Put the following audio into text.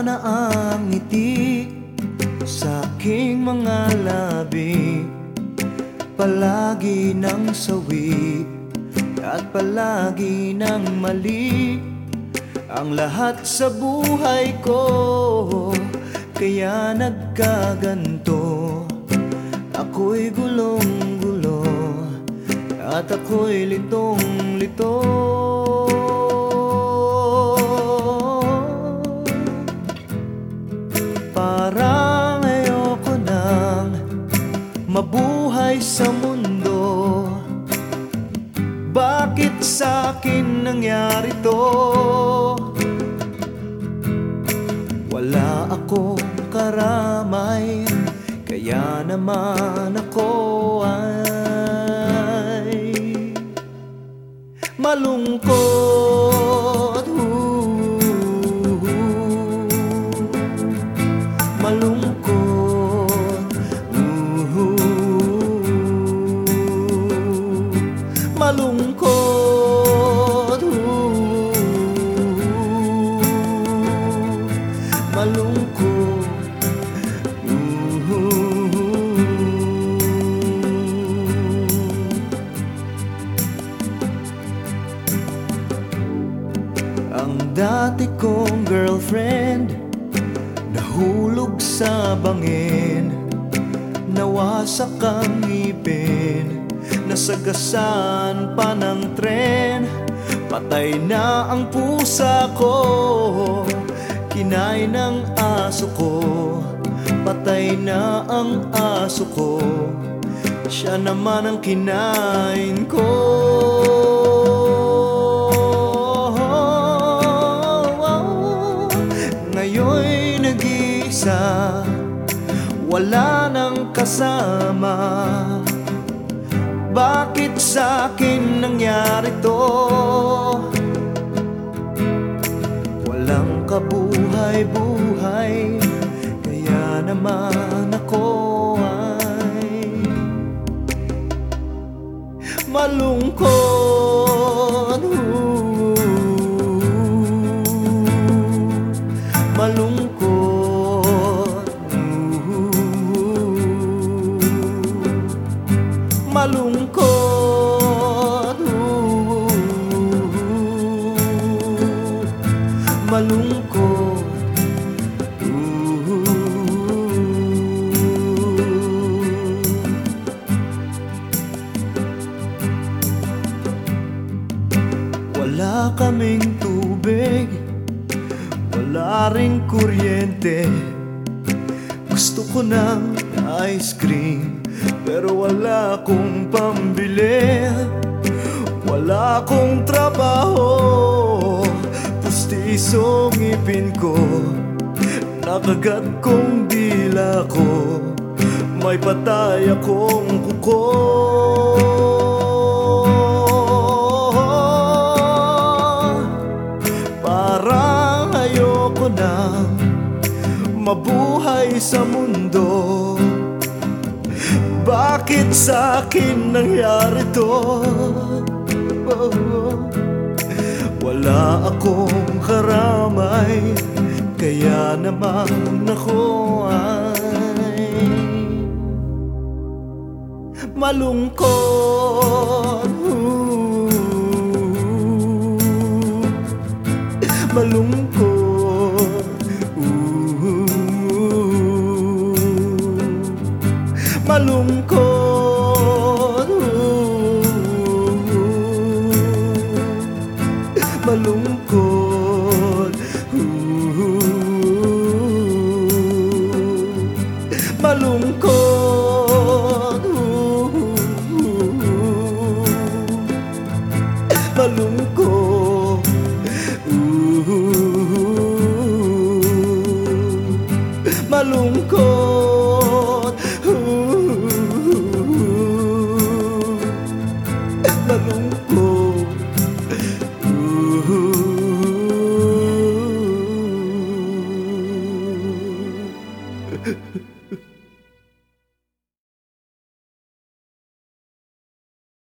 Wala na ang ngiti sa aking mga labi. Palagi ng sawi at palagi ng mali. Ang lahat sa buhay ko kaya nagkaganto. Ako'y gulong-gulo at ako'y litong-lito Parang ayoko nang mabuhay sa mundo Bakit sa akin nangyari to? Wala akong karamay Kaya naman ako ay Malungkot girlfriend Nahulog sa bangin Nawasak ang ngipin Nasagasan pa ng tren. Patay na ang pusa ko Kinay ng aso ko. Patay na ang aso ko Siya naman ang kinain ko nag-iisa Wala nang kasama Bakit sa akin nangyari to? Walang kabuhay-buhay Kaya naman ako ay Malungkot Malungkot. Malungkot. Wala kaming tubig. Wala ring kuryente. Gusto ko ng ice cream Pero wala akong pambili. Wala akong trabaho. Pustisong ipin ko. Nakagat kong dila ko. May patay akong kuko. Parang ayoko na mabuhay sa mundo Bakit sa akin nangyari to? Wala akong karamay Kaya naman ako ay Malungkot Malungkot Malungkot Malungkot Malungkot Malungkot